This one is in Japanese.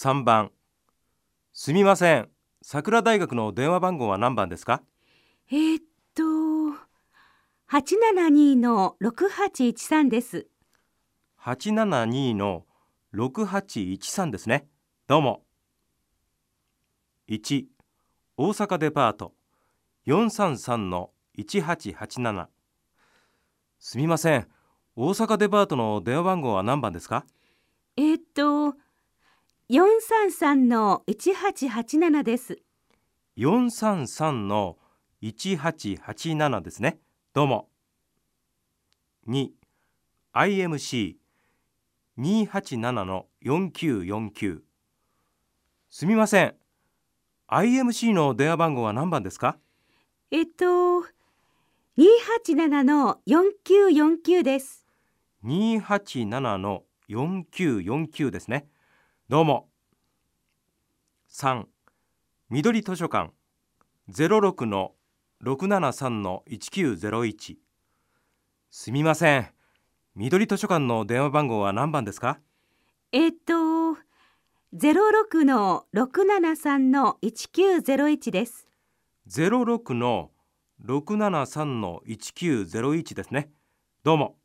3番。すみません。桜大学の電話番号は何番ですか？えー、っと、872の6813です。872の6813ですね。どうも。1大阪デパート。433の1887すみません。大阪デパートの電話番号は何番ですか？えー、っと、433の1887です。433の1887ですね。どうも。2 IMC287 の4949すみません。IMC の電話番号は何番ですか？えー、っと、287の4949です。287の4949ですねどうも。3緑図書館06の673の1901すみません。緑図書館の電話番号は何番ですか？えー、っと、06の673の1901です。06の673の1901ですね。どうも